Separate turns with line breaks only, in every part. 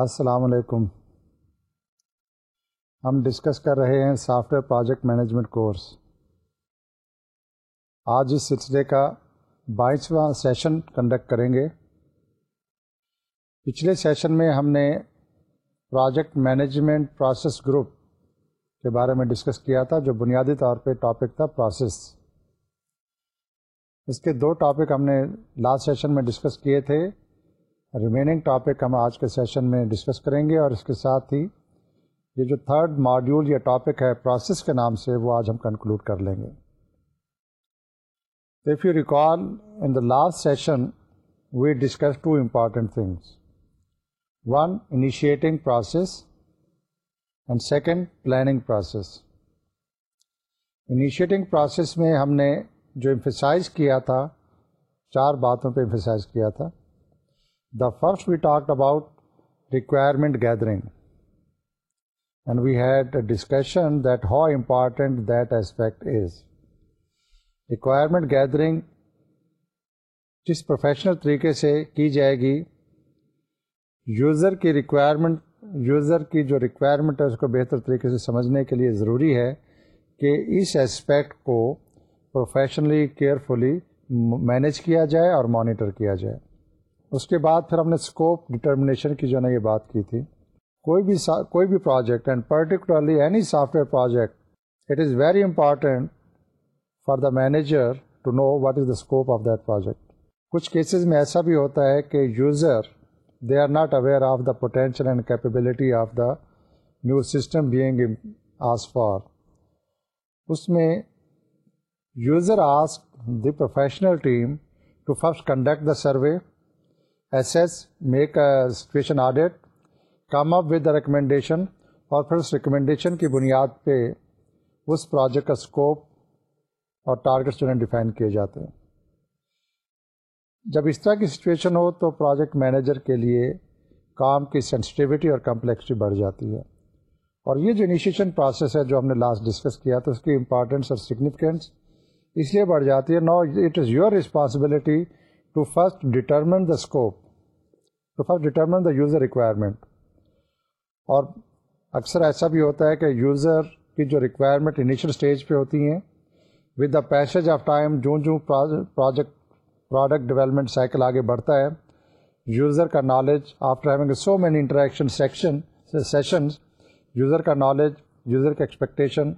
السلام علیکم ہم ڈسکس کر رہے ہیں software project management course آج اس سلسلے کا بائیسواں سیشن کنڈکٹ کریں گے پچھلے سیشن میں ہم نے پروجیکٹ مینجمنٹ پروسیس گروپ کے بارے میں ڈسکس کیا تھا جو بنیادی طور پہ ٹاپک تھا پروسیس اس کے دو ٹاپک ہم نے لاسٹ سیشن میں ڈسکس کیے تھے ریمیننگ ٹاپک ہم آج کے سیشن میں ڈسکس کریں گے اور اس کے ساتھ ہی یہ جو تھرڈ ماڈیول یا ٹاپک ہے پروسیس کے نام سے وہ آج ہم کنکلوڈ کر لیں گے if you recall in the last session we discuss two important things one initiating process and second planning process initiating process میں ہم نے جو امفیسائز کیا تھا چار باتوں پہ امفیسائز کیا تھا the we we talk about requirement gathering and we had discussion that how important that aspect is requirement gathering جس پروفیشنل طریقے سے کی جائے گی یوزر کی ریکوائرمنٹ یوزر کی جو ریکوائرمنٹ ہے اس کو بہتر طریقے سے سمجھنے کے لیے ضروری ہے کہ اس اسپیکٹ کو پروفیشنلی کیئرفلی مینیج کیا جائے اور مانیٹر کیا جائے اس کے بعد پھر ہم نے اسکوپ ڈٹرمنیشن کی جو ہے نا یہ بات کی تھی کوئی بھی کوئی بھی project and particularly any software project it is very important for the manager to know what is the scope of that project کچھ کیسز میں ایسا بھی ہوتا ہے کہ user they are not aware of the potential and capability of the new system being as for اس میں user ask the professional team to first conduct the survey assess, make make situation audit come up with the recommendation اور پھر اس recommendation کی بنیاد پہ اس project کا اسکوپ اور ٹارگیٹس ڈیفائن کیے جاتے ہیں جب اس طرح کی سچویشن ہو تو پروجیکٹ مینیجر کے لیے کام کی سینسٹیوٹی اور کمپلیکسٹی بڑھ جاتی ہے اور یہ جو انیشیشن پروسیس ہے جو ہم نے لاسٹ ڈسکس کیا تو اس کی امپارٹینس اور سگنیفیکینس اس لیے بڑھ جاتی ہے no it is your responsibility to first determine the scope to first determine the user requirement اور اکثر ایسا بھی ہوتا ہے کہ یوزر کی جو ریکوائرمنٹ انیشیل اسٹیج پہ ہوتی ہیں with the passage of time جوں پروجیکٹ پروڈکٹ ڈیولپمنٹ سائیکل آگے بڑھتا ہے یوزر کا knowledge after having so many interaction section sessions user کا نالج یوزر کا ایکسپیکٹیشن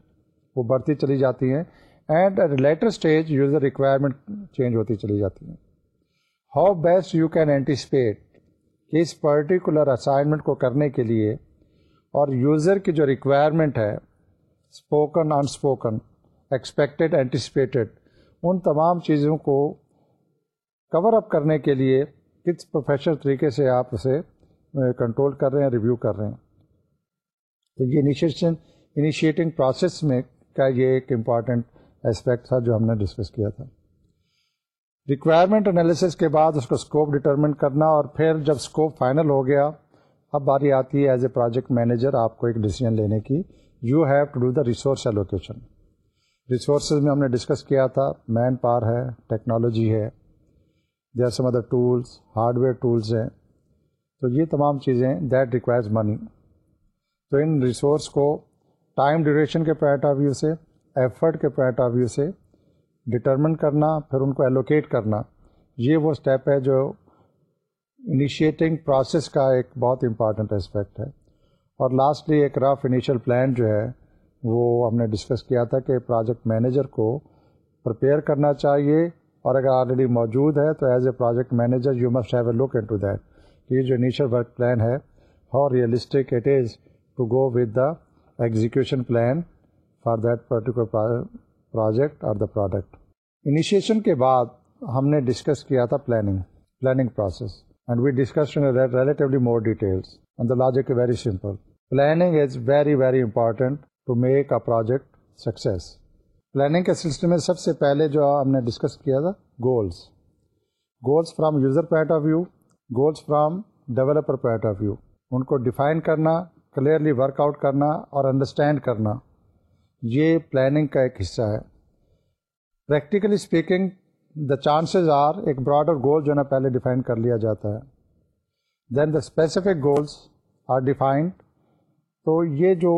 وہ بڑھتی چلی جاتی ہیں and later stage user requirement change ہوتی چلی جاتی ہیں how best you can anticipate کہ اس پرٹیکولر اسائنمنٹ کو کرنے کے لیے اور یوزر کی جو ریکوائرمنٹ ہے spoken unspoken expected anticipated ان تمام چیزوں کو کور اپ کرنے کے لیے کس پروفیشنل طریقے سے آپ اسے کنٹرول کر رہے ہیں ریویو کر رہے ہیں تو یہ انیشیشن انیشیٹنگ پروسیس میں کا یہ ایک امپارٹنٹ اسپیکٹ تھا جو ہم نے ڈسکس کیا تھا ریکوائرمنٹ انالیسس کے بعد اس کو اسکوپ ڈٹرمنٹ کرنا اور پھر جب اسکوپ فائنل ہو گیا اب باری آتی ہے ایز اے پروجیکٹ مینیجر آپ کو ایک ڈیسیزن لینے کی you have to do the resource allocation resources میں ہم نے ڈسکس کیا تھا مین پاور ہے ٹیکنالوجی ہے there some other tools hardware tools ہیں تو یہ تمام چیزیں دیٹ ریکوائرز منی تو ان ریسورس کو ٹائم ڈیوریشن کے پوائنٹ آف ویو سے ایفرٹ کے پوائنٹ آف ویو سے ڈٹرمن کرنا پھر ان کو ایلوکیٹ کرنا یہ وہ اسٹیپ ہے جو انیشیٹنگ پروسیس کا ایک بہت امپارٹنٹ اسپیکٹ ہے اور لاسٹلی ایک رف انیشیل پلان جو ہے وہ ہم نے ڈسکس کیا تھا کہ پروجیکٹ مینیجر کو پرپیئر کرنا چاہیے اور اگر آلریڈی موجود ہے تو as a project manager you must have a look in to that کہ یہ جو انیشیل ورک پلان ہے how realistic it is to go with the execution plan for that particular project اور دا پروڈکٹ انیشیشن کے بعد ہم نے discuss کیا تھا planning planning process and we discuss relatively more details and the logic very simple planning is very very important to make a project success planning کے سلسلے میں سب سے پہلے جو ہم نے ڈسکس کیا تھا goals goals from user point of view goals from developer point of view ان کو ڈیفائن کرنا کلیئرلی ورک آؤٹ کرنا اور انڈرسٹینڈ کرنا یہ پلاننگ کا ایک حصہ ہے practically speaking the chances are ایک براڈر گول جو ہے نا پہلے ڈیفائن کر لیا جاتا ہے then the specific goals are defined تو یہ جو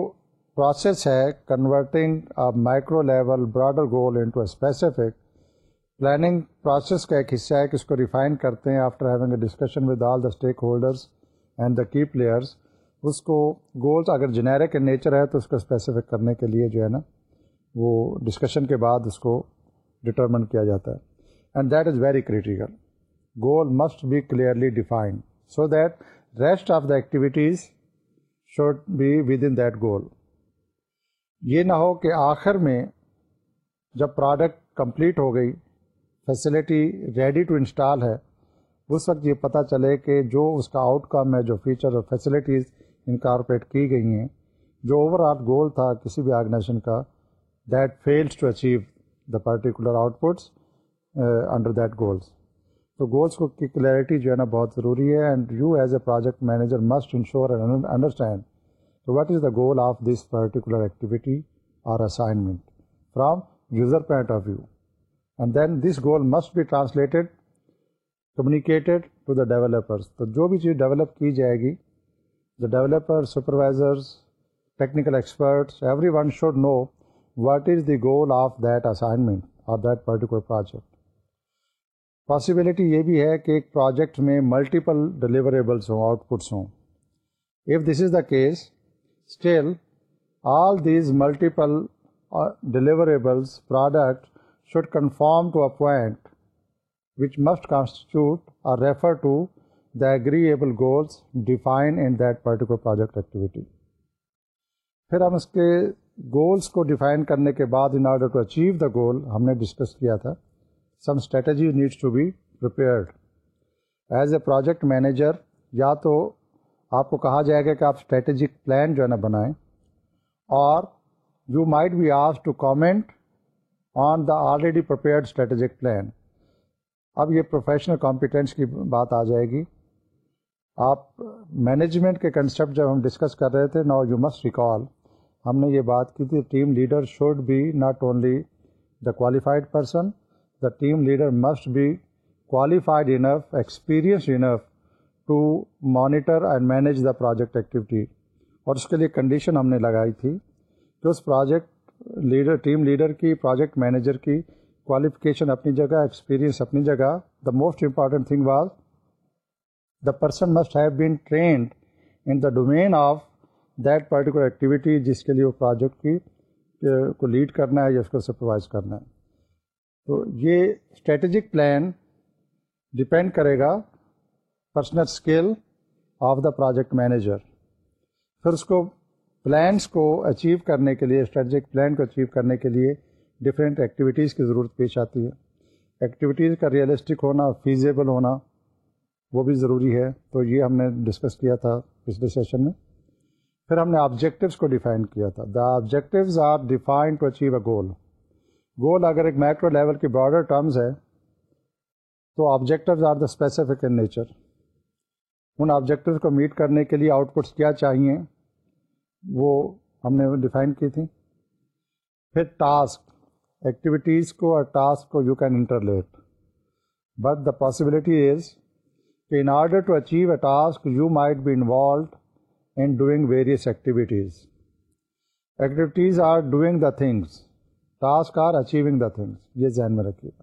پروسیس ہے converting micro level broader goal into specific planning process کا ایک حصہ ہے کہ اس کو ریفائن کرتے ہیں after having a discussion with all the stakeholders and the key players اس کو گولز اگر جنیرک ان نیچر ہے تو اس کو اسپیسیفک کرنے کے لیے جو ہے نا وہ ڈسکشن کے بعد اس کو ڈٹرمن کیا جاتا ہے and that is very critical goal must be clearly define so that rest of the activities should be within that goal یہ نہ ہو کہ آخر میں جب پروڈکٹ کمپلیٹ ہو گئی فیسلٹی ریڈی ٹو انسٹال ہے اس وقت یہ پتہ چلے کہ جو اس کا آؤٹ کم ہے جو فیچر فیسلٹیز انکارپریٹ کی گئی ہیں جو اوور آل گول تھا کسی بھی آرگنائزیشن کا that fails to achieve the particular outputs under that goals تو گولس کو کی کلیئرٹی جو ہے نا بہت ضروری ہے and you as a project manager must ensure and understand what is the goal of this particular activity اور assignment from user point of view and then this goal must be translated communicated to the developers تو جو بھی چیز develop کی جائے گی developers supervisors technical experts every one should know what is the goal of that assignment اور that particular project possibility یہ بھی ہے کہ ایک پروجیکٹ میں ملٹیپل ڈلیوریبلس ہوں آؤٹ پٹس ہوں if this is the case still all these multiple deliverables product should conform to a point which must اور refer to the agreeable goals define in that particular project activity پھر ہم اس کے goals کو define کرنے کے بعد in order to achieve the goal ہم نے ڈسکس کیا تھا some strategy needs to be prepared as a project manager یا تو آپ کو کہا جائے گا کہ آپ اسٹریٹجک پلان جو ہے نا بنائیں اور you might we of to comment on the already prepared strategic plan اب یہ پروفیشنل کمپیٹنس کی بات آ جائے گی آپ مینجمنٹ کے کنسیپٹ جب ہم ڈسکس کر رہے تھے نا یو مسٹ ریکال ہم نے یہ بات کی تھی team leader should be not only the qualified person the team leader must be qualified enough experience enough to monitor and manage the project activity اور اس کے لیے کنڈیشن ہم نے لگائی تھی کہ اس پروجیکٹ لیڈر ٹیم لیڈر کی پروجیکٹ مینیجر کی کوالیفکیشن اپنی جگہ ایکسپیرئنس اپنی جگہ the most important thing was the person must have been trained in the domain of that particular activity جس کے لیے وہ پروجیکٹ کی کو لیڈ کرنا ہے یا اس کو سپروائز کرنا ہے تو یہ اسٹریٹجک پلان ڈپینڈ کرے گا personal skill of the project manager پھر اس کو پلانس کو اچیو کرنے کے لیے اسٹریٹجک پلان کو اچیو کرنے کے لیے ڈفرینٹ ایکٹیویٹیز کی ضرورت پیش آتی ہے ایکٹیویٹیز کا ریئلسٹک ہونا فیزیبل ہونا وہ بھی ضروری ہے تو یہ ہم نے ڈسکس کیا تھا پچھلے سیشن میں پھر ہم نے آبجیکٹیوس کو ڈیفائن کیا تھا the objectives are define to achieve a goal goal اگر ایک مائکرو لیول کی براڈر ٹرمز ہے تو objectives are the specific in nature ان آبجیکٹیوز کو میٹ کرنے کے لیے آؤٹ پٹس کیا چاہیے وہ ہم نے ڈیفائن کی تھی پھر ٹاسک ایکٹیویٹیز کو اور ٹاسک کو you can interrelate but the possibility is in order to achieve a task you might be involved in doing various activities activities are doing the things task are achieving the things یہ ذہن میں رکھیے گا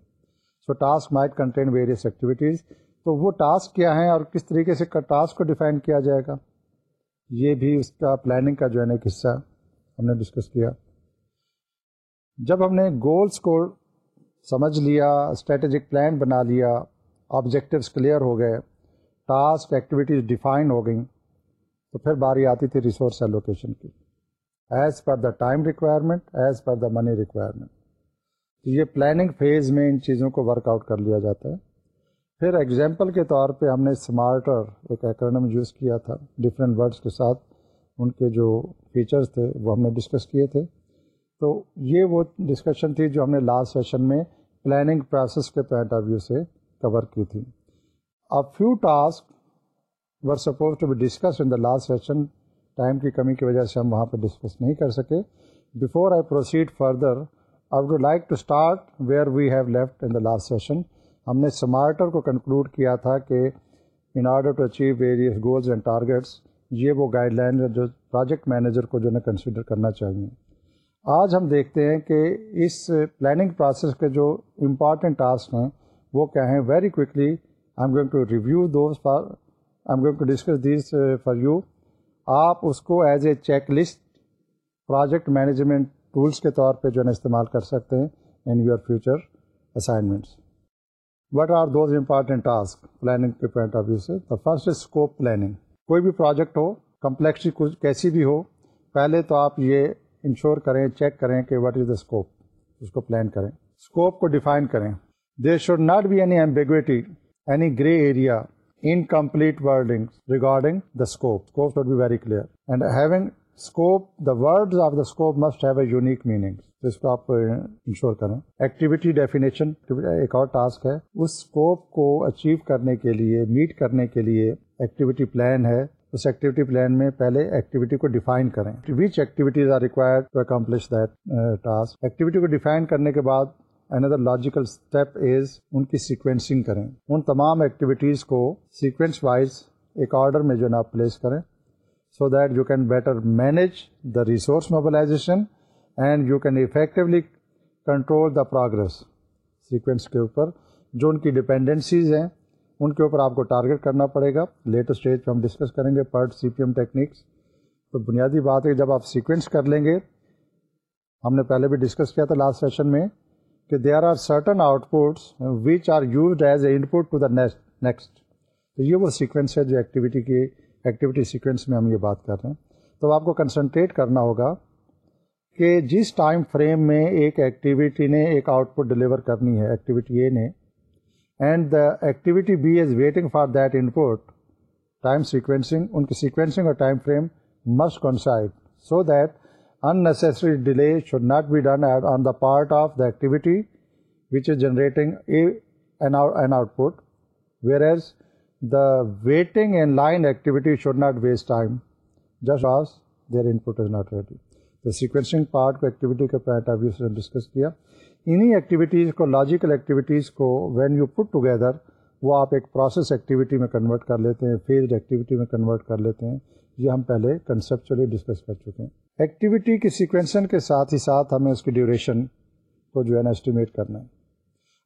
so task might contain various activities تو وہ task کیا ہیں اور کس طریقے سے ٹاسک کو ڈیفائن کیا جائے گا یہ بھی اس کا پلاننگ کا جو ہے نا ایک حصہ ہم نے ڈسکس کیا جب ہم نے گولس کو سمجھ لیا اسٹریٹجک پلان بنا لیا آبجیکٹیوس کلیئر ہو گئے ٹاسک ایکٹیویٹیز ڈیفائن ہو گئیں تو پھر باری آتی تھی ریسورس ایلوکیشن کی as per the time requirement as per the money requirement تو یہ پلاننگ فیز میں ان چیزوں کو ورک آؤٹ کر لیا جاتا ہے پھر ایگزامپل کے طور پہ ہم نے اسمارٹر ایک ایکرنم یوز کیا تھا ڈفرینٹ ورڈس کے ساتھ ان کے جو فیچرس تھے وہ ہم نے ڈسکس کیے تھے تو یہ وہ ڈسکشن تھی جو ہم نے لاسٹ سیشن میں پلاننگ پروسیس کے پوائنٹ آف ویو سے کور کی تھی a few task were suppose to be discuss in the last session time کی کمی کی وجہ سے ہم وہاں پہ ڈسکس نہیں کر سکے before I proceed further I would like to start where we have left in the last session ہم نے سمارٹر کو کنکلوڈ کیا تھا کہ in order to achieve various goals and targets یہ وہ گائیڈ لائن جو پروجیکٹ مینیجر کو جو نا کنسیڈر کرنا چاہیے آج ہم دیکھتے ہیں کہ اس پلاننگ پروسیس کے جو امپارٹنٹ ٹاسک ہیں وہ کیا ہیں very quickly I am going to review those for I am going to discuss these for you آپ اس کو as a checklist project management tools کے طور پہ جو ہے نا استعمال کر سکتے ہیں in your future assignments what are those important task planning کے پوائنٹ آف ویو سے فرسٹ اسکوپ پلاننگ کوئی بھی پروجیکٹ ہو کمپلیکسی کیسی بھی ہو پہلے تو آپ یہ انشور کریں چیک کریں کہ وٹ از دا اسکوپ اس کو پلان کریں اسکوپ کو ڈیفائن کریں there should not be any ambiguity incomplete regarding the the the scope. Scope scope, scope should be very clear. And having words of must have a unique meaning. ایک اور task achieve کرنے کے لیے meat کرنے کے لیے activity plan ہے اس ایکٹیویٹی پلان میں پہلے ایکٹیویٹی کو ڈیفائن کریں ڈیفائن uh, کرنے کے بعد اندر لاجیکل اسٹیپ از ان کی سیکوینسنگ کریں ان تمام ایکٹیویٹیز کو سیکوینس وائز ایک آرڈر میں جو ہے نا آپ پلیس کریں so that you can better manage the resource mobilization and you can effectively control the progress sequence کے اوپر جو ان کی ڈپینڈنسیز ہیں ان کے اوپر آپ کو ٹارگیٹ کرنا پڑے گا لیٹسٹ اسٹیج پہ ہم ڈسکس کریں گے PERT C P M techniques تو بنیادی بات ہے جب آپ سیکوینس کر لیں گے ہم نے پہلے بھی ڈسکس کیا تھا لاسٹ سیشن میں کہ there are certain outputs which are used as a put to the next تو یہ وہ سیکوینس ہے جو ایکٹیویٹی کی ایکٹیویٹی سیکوینس میں ہم یہ بات کر رہے ہیں تو آپ کو کنسنٹریٹ کرنا ہوگا کہ جس ٹائم فریم میں ایک ایکٹیویٹی نے ایک آؤٹ پٹ ڈلیور کرنی ہے ایکٹیویٹی اے نے and the activity B is waiting for that input time sequencing ان کی سیکوینسنگ اور time frame must consider so that unnecessary delay should not be done at, on the part of the activity which is generating a, an, out, an output whereas the waiting in line activity should not waste time just as their input is not ready. The sequencing part کو activity کے point of view سے discuss کیا انہی activities کو logical activities کو when you put together وہ آپ ایک پروسیس ایکٹیویٹی میں کنورٹ کر لیتے ہیں فیزڈ ایکٹیویٹی میں کنورٹ کر لیتے ہیں یہ ہم پہلے کنسیپچولی ڈسکس کر چکے ہیں ایکٹیویٹی کی سیکوینسن کے ساتھ ہی ساتھ ہمیں اس کی ڈیوریشن کو جو ہے نا اسٹیمیٹ کرنا ہے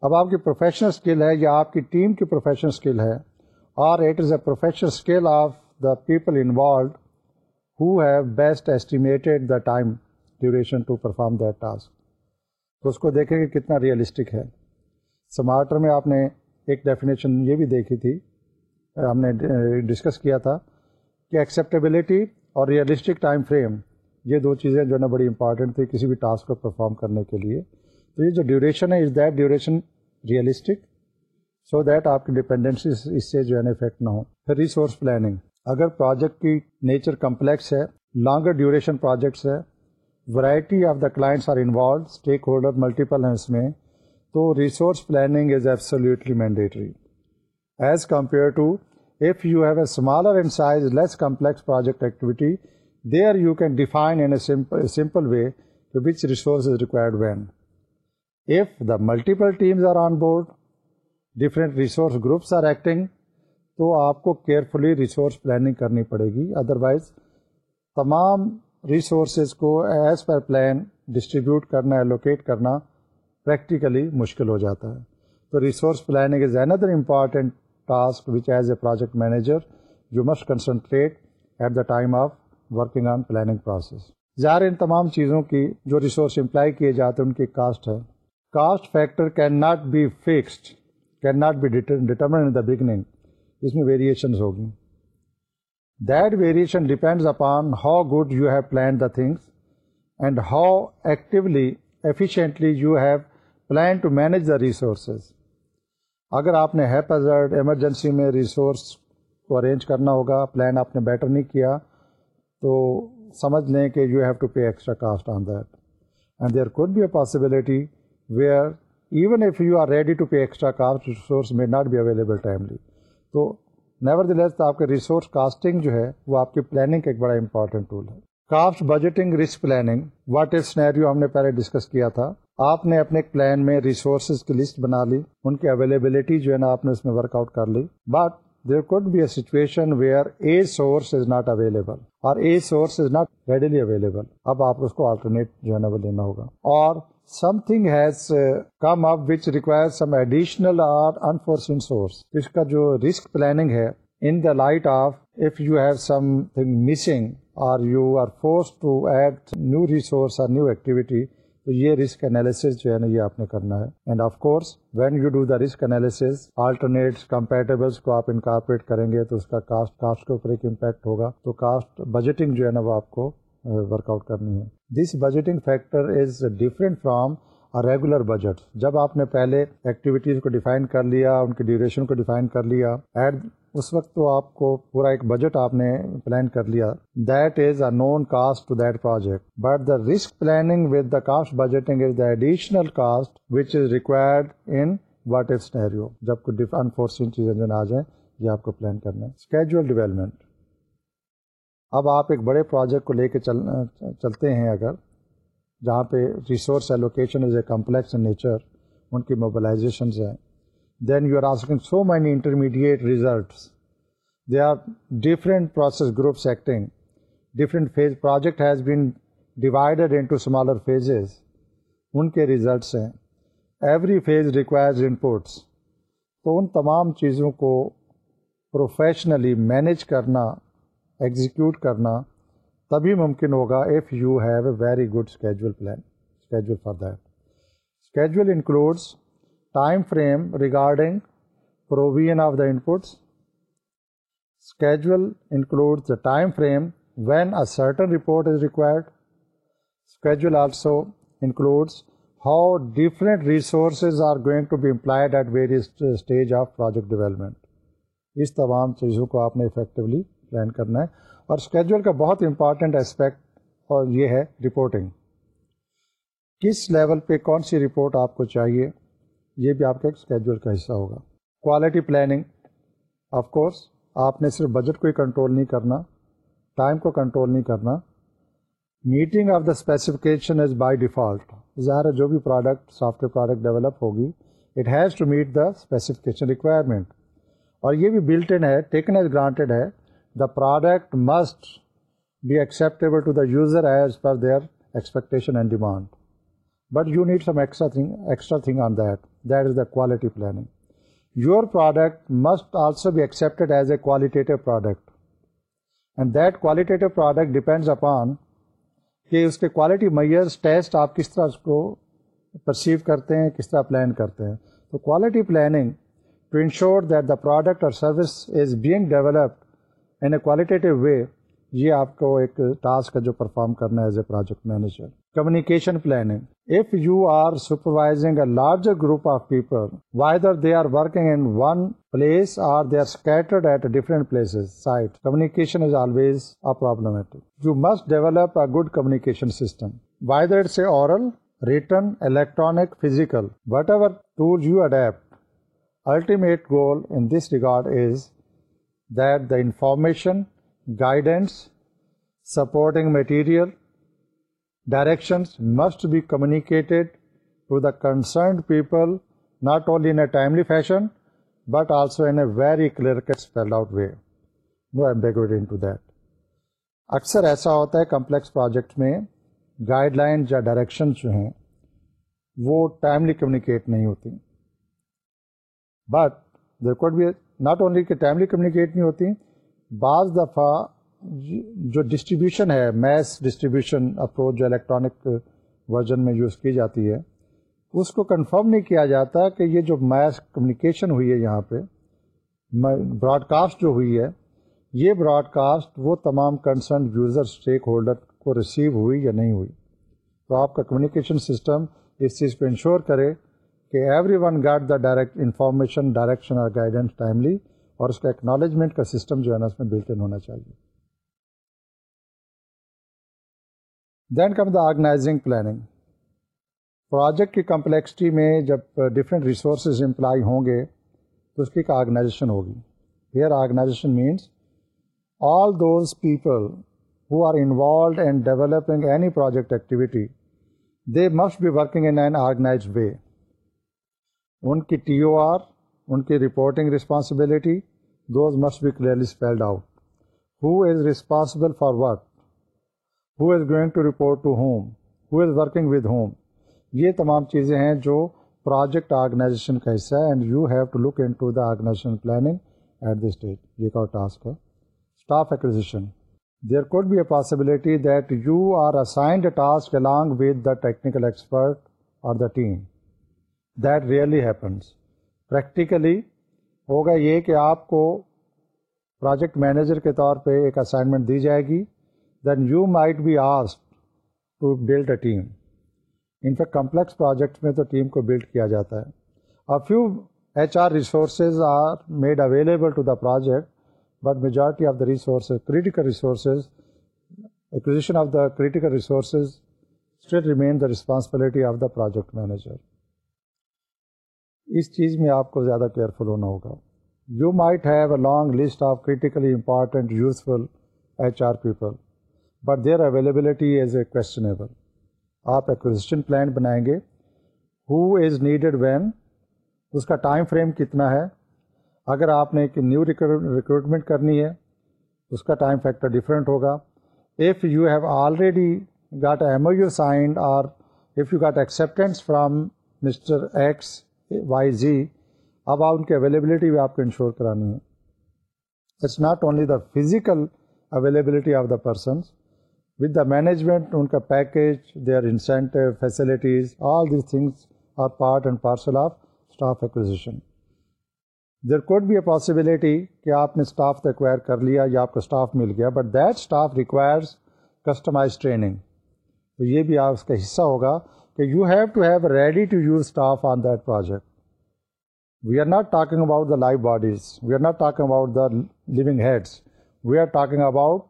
اب آپ کی پروفیشنل اسکل ہے یا آپ کی ٹیم کی پروفیشنل اسکل ہے اور it is a professional skill of the people involved who have best the time duration to perform that task تو اس کو دیکھیں کہ کتنا ریئلسٹک ہے سمارٹر میں آپ نے ایک ڈیفینیشن یہ بھی دیکھی تھی ہم نے ڈسکس کیا تھا کہ ایکسیپٹیبلٹی اور ریئلسٹک ٹائم فریم یہ دو چیزیں جو ہے نا بڑی امپارٹنٹ تھی کسی بھی ٹاسک کو پرفارم کرنے کے لیے تو یہ جو ڈیوریشن ہے is that duration realistic so that آپ کی ڈیپینڈنسی اس سے جو ہے نا افیکٹ نہ ہو پھر ریسورس پلاننگ اگر پروجیکٹ کی نیچر کمپلیکس ہے لانگر ڈیوریشن پروجیکٹس ہے variety of the clients are involve stakeholder multiple ہیں اس میں تو resource planning is absolutely mandatory as compare to smaller in size less complex project activity a simple, you can define simple way resource is required required when if the multiple teams are on board different groups are acting تو آپ کو carefully resource planning کرنی پڑے گی otherwise تمام resources کو as per plan distribute کرنا allocate کرنا پریکٹیکلی مشکل ہو جاتا ہے تو resource planning is another important task which as a project manager you must concentrate at the time of working on planning process ظاہر ان تمام چیزوں کی جو ریسورس امپلائی کیے جاتے ہیں ان کی کاسٹ ہے cost factor can not be fixed can not be determine the beginning اس میں ویریشنز ہوگی that variation depends upon how good you have plan the things and how actually efficiently you have plan to manage the resources اگر آپ نے ہیپ emergency میں resource کو arrange کرنا ہوگا پلان آپ نے بیٹر نہیں کیا تو سمجھ لیں کہ you have to pay extra cost on that and there could be a possibility where even if you are ready to pay extra cost resource میں تو نیور دی آپ کے ریسورس کاسٹنگ جو ہے وہ آپ کی پلاننگ کا ایک بڑا امپورٹنٹ ٹول ہے cost budgeting risk planning what is scenario ہم نے پہلے ڈسکس کیا تھا آپ نے اپنے پلان میں ریسورسز کی لسٹ بنا لی ان کی اویلیبلٹی جو ہے نا آپ نے اس میں ورک آؤٹ کر لی but there could be a situation where a source not available اور انفارچو سورس uh, اس کا جو رسک پلاننگ ہے in the light of if you have something missing اور you are force to add new resource اور new activity تو یہ رسک انالیسز جو ہے نا یہ آپ نے کرنا ہے and of course when you do the risk analysis alternate compatibles کو آپ انکارپوریٹ کریں گے تو اس کا کاسٹ کاسٹ کے اوپر ایک امپیکٹ ہوگا تو کاسٹ بجٹنگ جو ہے نا وہ آپ کو ورک uh, آؤٹ کرنی ہے this budgeting factor is different from regular budget جب آپ نے پہلے ایکٹیویٹیز کو ڈیفائن کر لیا ان کی ڈیوریشن کو ڈیفائن کر لیا ایٹ اس وقت تو آپ کو پورا ایک بجٹ آپ نے پلان کر لیا that is a known cost to that project but the risk planning with the cost budgeting is the additional cost which is required in what is نیرو جب کوئی ڈفرنٹ چیزیں جو آ جائیں یہ آپ کو پلان کرنا ہے اسکیجل ڈیولپمنٹ اب آپ ایک بڑے پروجیکٹ کو لے کے چل چلتے ہیں اگر جہاں پہ resource allocation is a complex nature ان کی موبلائزیشنز ہیں then you are asking so many intermediate results they are different process groups acting different phase project has been divided into smaller phases ان کے ریزلٹس ہیں ایوری فیز ریکوائرز انپوٹس تو ان تمام چیزوں کو پروفیشنلی مینیج کرنا ایگزیکیوٹ کرنا تبھی ممکن ہوگا if you have a very good schedule plan schedule for that schedule includes time frame regarding provision of the inputs schedule include the time frame when a certain report is required schedule also includes how different resources are going to be employed at various stage of project development اس تمام چیزوں کو آپ نے effectively plan کرنا ہے اور schedule کا بہت امپارٹنٹ اسپیکٹ اور یہ ہے رپورٹنگ کس لیول پہ کون سی رپورٹ آپ کو چاہیے یہ بھی آپ کے اسکیجول کا حصہ ہوگا کوالٹی پلاننگ آف کورس آپ نے صرف بجٹ کو ہی کنٹرول نہیں کرنا ٹائم کو کنٹرول نہیں کرنا meeting of the specification is by default ظاہر جو بھی product software product develop ہوگی it has to meet the specification requirement اور یہ بھی بلٹ ان ہے ٹیکن ایز گرانٹیڈ ہے the product must be acceptable to the user as per their expectation and demand but you need some extra thing extra thing on that that is the quality planning your product must also be accepted as a qualitative product and that qualitative product depends upon کہ اس کے quality میز test آپ کس طرح اس کو perceive کرتے ہیں کس طرح پلان کرتے ہیں تو quality planning to ensure that the product اور service is being developed in a qualitative way یہ آپ کو ایک ٹاسک ہے جو پرفارم کرنا ہے as a project manager communication planning group of people وائدرشن system electronic goal regard دافارمیشن guidance supporting material directions must be communicated to the concerned people not only in a timely fashion but also in a very clear cut spell out way نو ایم انو that اکثر ایسا ہوتا ہے complex project میں guideline یا directions جو ہیں وہ ٹائملی کمیونیکیٹ نہیں ہوتیں بٹ دیکھ بھی ناٹ اونلی کہ ٹائملی کمیونیکیٹ نہیں ہوتیں بعض دفعہ جو ڈسٹریبیوشن ہے میس ڈسٹریبیوشن اپروچ جو الیکٹرانک ورژن میں یوز کی جاتی ہے اس کو کنفرم نہیں کیا جاتا کہ یہ جو میس کمیونیکیشن ہوئی ہے یہاں پہ براڈ کاسٹ جو ہوئی ہے یہ براڈ کاسٹ وہ تمام کنسرن یوزر اسٹیک ہولڈر کو ریسیو ہوئی یا نہیں ہوئی تو آپ کا کمیونیکیشن سسٹم اس چیز پہ انشور کرے کہ everyone get the direct information direction اور گائیڈنس ٹائملی اور اس کا ایکنالجمنٹ کا سسٹم جو ہے نا اس میں ان ہونا چاہیے then come the organising planning project کی کمپلیکسٹی میں جب ڈفرینٹ ریسورسز امپلائی ہوں گے تو اس کی ایک آرگنائزیشن ہوگی here organization means all those people who are involved in developing any project activity they must be working in an organise way ان کی ٹی او آر ان کی reporting responsibility those must be clearly spelled out who is responsible for work who is going to report to whom who is working with whom یہ تمام چیزیں ہیں جو project organisation کا حصہ ہے and you have to look in to the organization planning at the stage کا task ہے staff acquisition there could be a possibility that you are assigned task along with the technical expert اور the team that really happens practically ہوگا یہ کہ آپ کو project manager کے طور پہ ایک اسائنمنٹ دی جائے گی دین یو مائٹ بی آس to build a team in fact complex project میں تو ٹیم کو بلڈ کیا جاتا ہے a few H resources, are made available but majority of the resources remain the responsibility of the project manager اس چیز میں آپ کو زیادہ کیئرفل ہونا ہوگا you might have a long list of critically important useful H R people but their availability is a questionable آپ acquisition plan بنائیں گے ہو از نیڈیڈ وین اس کا ٹائم فریم کتنا ہے اگر آپ نے ایک نیو ریکروٹمنٹ کرنی ہے اس کا ٹائم فیکٹر ڈفرینٹ ہوگا if you have already got a M O U signed اور if you got acceptance from mister X Y Z اب آپ ان کی اویلیبلٹی بھی آپ کو انشور کرانی ہے it's not only the physical availability of the persons with the management ان کا package they are incentive facilities all the things are part and parcel of staff acquisition there could be a possibility کہ آپ نے staff acquire کر لیا یا آپ کو اسٹاف مل گیا but that staff requires customise training تو یہ بھی آپ اس کا حصہ ہوگا کہ you have to have ready to use staff on that project we are not talking about the life bodies we are not talking about the living heads we are talking about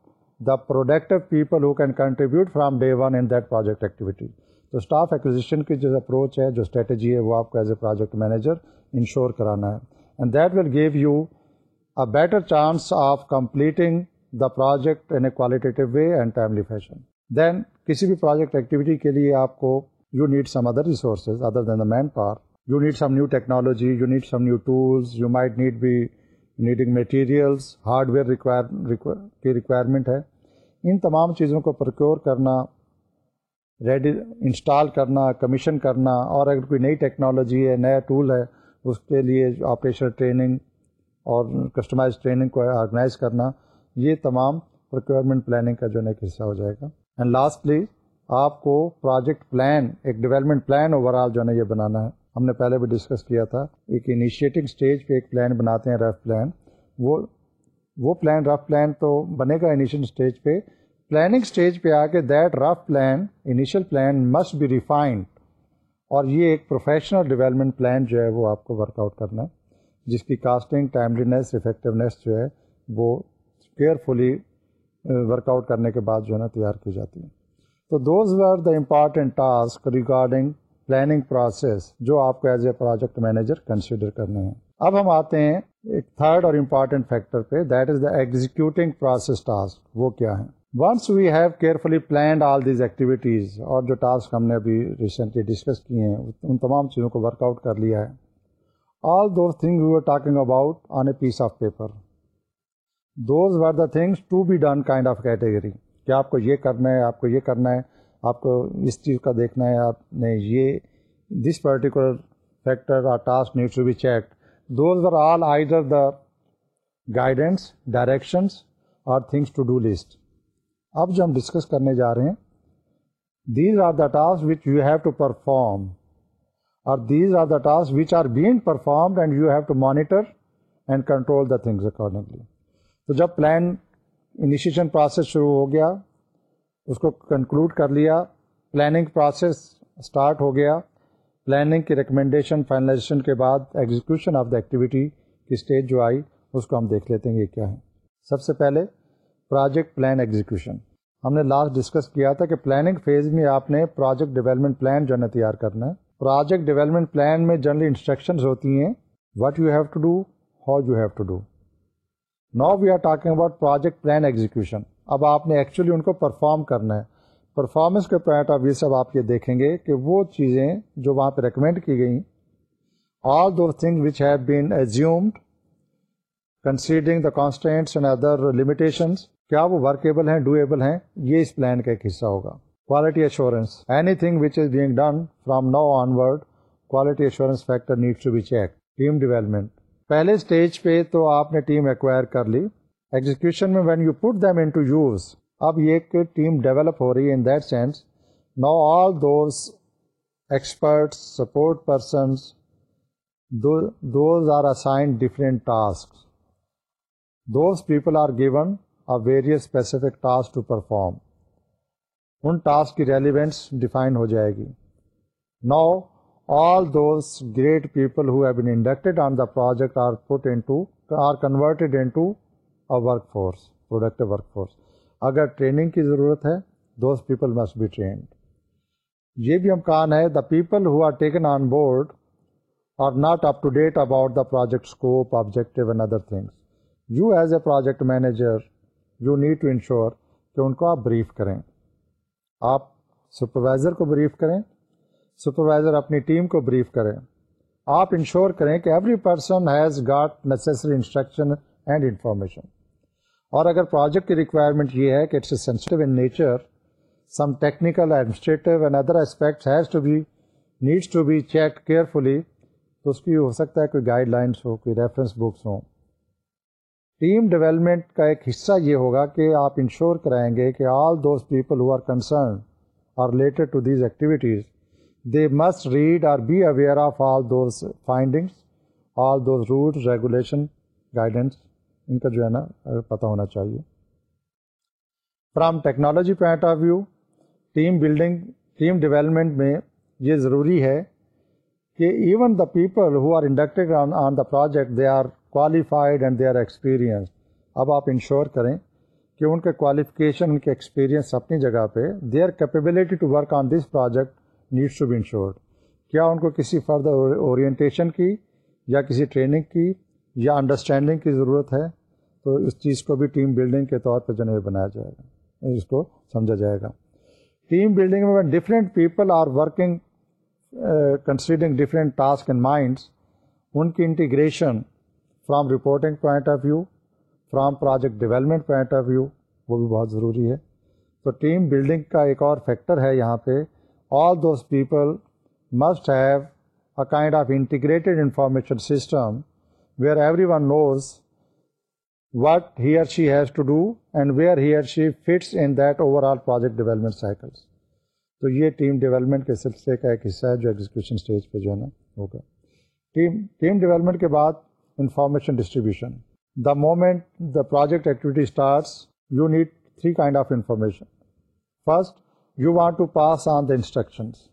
the productive people who can contribute from day one in that project activity تو staff acquisition کی جو approach ہے جو strategy ہے وہ آپ کو as a project manager ensure کرانا ہے and that will give you a better chance of completing the project in a qualitative way and timely fashion then کسی بھی پروجیکٹ ایکٹیویٹی کے لیے آپ کو you need some other resources other then the manpower you need some new technology you need some new tools you might need be needing materials hardware کی requirement ہے ان تمام چیزوں کو پروکیور کرنا ریڈی انسٹال کرنا commission کرنا اور اگر کوئی نئی ٹیکنالوجی ہے نیا ٹول ہے اس کے لیے آپریشن ٹریننگ اور کسٹمائز ٹریننگ کو آرگنائز کرنا یہ تمام پروکیورمنٹ پلاننگ کا جو ہے ایک حصہ ہو جائے گا اینڈ لاسٹلی آپ کو پروجیکٹ پلان ایک ڈیولپمنٹ پلان اوور آل جو ہے یہ بنانا ہے ہم نے پہلے بھی ڈسکس کیا تھا ایک انیشیٹنگ اسٹیج پہ ایک پلان بناتے ہیں رف پلان وہ وہ پلان رف پلان تو بنے گا انیشیل اسٹیج پہ پلاننگ اسٹیج پہ آ کے that rough plan initial plan must be refined اور یہ ایک پروفیشنل ڈیولپمنٹ پلان جو ہے وہ آپ کو ورک آؤٹ کرنا ہے جس کی کاسٹنگ ٹائملینیس افیکٹونیس جو ہے وہ کیئرفلی ورک آؤٹ کرنے کے بعد جو ہے نا تیار کی جاتی ہے تو those are the important task regarding planning process جو آپ کو as a project manager consider کرنے ہیں اب ہم آتے ہیں ایک تھرڈ اور امپارٹینٹ فیکٹر پہ that is the executing process task وہ کیا ہے once we have carefully planned all these activities اور جو ٹاسک ہم نے ابھی ریسنٹلی ڈسکس کیے ہیں ان تمام چیزوں کو ورک آؤٹ کر لیا ہے all those thing we are talking about on a piece of paper those were the things to be done kind of category کہ آپ کو یہ کرنا ہے آپ کو یہ کرنا ہے آپ کو اس چیز کا دیکھنا ہے آپ نے یہ this particular factor are are task to be check those all the guidance directions اور تھنگس ٹو ڈو لسٹ اب جو ہم ڈسکس کرنے جا رہے ہیں these are the task which you have to perform اور these are the task which are being performed and you have to monitor and control the things accordingly تو جب پلان انیشیشن پروسیس شروع ہو گیا اس کو کنکلوڈ کر لیا planning process start ہو گیا پلاننگ کی ریکمنڈیشن فائنلائزیشن کے بعد ایگزیکیوشن آف دا ایکٹیویٹی کی اسٹیج جو آئی اس کو ہم دیکھ لیتے ہیں یہ کیا ہے سب سے پہلے پروجیکٹ پلان ایگزیکیوشن ہم نے لاسٹ ڈسکس کیا تھا کہ پلاننگ فیز میں آپ نے پروجیکٹ ڈیولپمنٹ پلان جو ہے تیار کرنا ہے پروجیکٹ ڈیولپمنٹ پلان میں جنرلی انسٹرکشنز ہوتی ہیں what you have to do how you have to do now we are talking about project plan execution اب آپ نے ایکچولی ان کو پرفارم کرنا ہے پرفارمنس کے پوائنٹ آف ویو سے اب آپ یہ دیکھیں گے کہ وہ چیزیں جو وہاں پہ ریکمینڈ کی گئیں all do thing which have been assumed considering the constants and other limitations کیا وہ ورکیبل ہیں ڈویبل ہیں یہ اس پلان کا ایک حصہ ہوگا quality assurance any thing which is being done from now onward quality assurance factor needs to be check team development پہلے اسٹیج پہ تو آپ نے ٹیم ایکوائر کر لی ایگزیکیوشن میں when you put them into use اب یہ ایک ٹیم ڈیولپ ہو رہی ہے ان دیٹ سینس نا all those experts support persons those are assign different task those people are given a various specific task to perform in task کی relevance define ہو جائے گی نا all those great people who have been inducted on the project are put into are converted into our work force productive work force اگر training کی ضرورت ہے those people must be trained یہ بھی امکان ہے the people who are taken on board are not up to date about the project scope objective and other things you as a project manager you need to ensure کہ ان کو آپ brief کریں آپ سپروائزر کو brief کریں supervisor اپنی team کو بریف کریں آپ انشور کریں کہ every person has got necessary instruction and information اور اگر پروجیکٹ کی ریکوائرمنٹ یہ ہے کہ it's a sensitive in nature some technical administrative and other aspects has to be needs to be check carefully تو اس کی ہو سکتا ہے کوئی گائیڈ لائنس ہو کوئی ریفرنس بکس ہوں ٹیم ڈیولپمنٹ کا ایک حصہ یہ ہوگا کہ آپ انشور کرائیں گے کہ all those people who are concern are related to these activities they must read or be aware of all those findings all those rules regulation guidance ان کا جو ہے نا پتا ہونا چاہیے from technology point of view team building team development میں یہ ضروری ہے کہ even the people who are inducted on the project they are qualified and they are experience اب آپ انشور کریں کہ ان کے کوالیفکیشن ان کے ایکسپیرئنس اپنی جگہ پہ they are capability to work on this project needs to be ensured کیا ان کو کسی فردر اورینٹیشن کی یا کسی ٹریننگ کی یا انڈرسٹینڈنگ کی ضرورت ہے تو اس چیز کو بھی ٹیم بلڈنگ کے طور جو ہے بنایا جائے گا اس کو سمجھا جائے گا ٹیم بلڈنگ میں different people are working considering different task and minds ان کی integration from reporting point of view from project development point of view وہ بھی بہت ضروری ہے تو ٹیم بلڈنگ کا ایک اور فیکٹر ہے یہاں پہ all those people must have a kind of integrated information system where every one knows what he or she has to do and where he or she fits in that overall project development cycle تو یہ team development کے سلسلے کا ایک حصہ ہے جو execution stage پہ جو ہے نا ہوگا ٹیم ٹیم ڈیولپمنٹ کے بعد information distribution the moment the project activity starts you need three kind of information first you want to pass on the instructions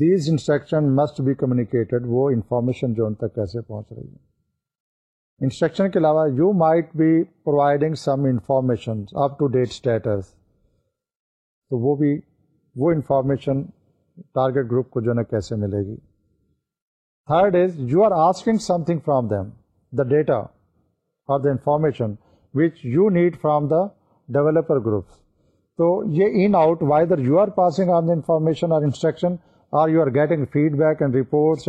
these instruction must be communicated وہ information جو ان تک کیسے پہنچ رہی ہے انسٹرکشن کے علاوہ you might be providing some information up to date status تو وہ وہ بھی انفارمیشن ٹارگیٹ گروپ کو جو ہے نا کیسے ملے گی third is you are asking some thing from them the data اور the information which you need from the developer groups تو یہ in out Y there you are passing on the information اور instruction or you are getting feedback and reports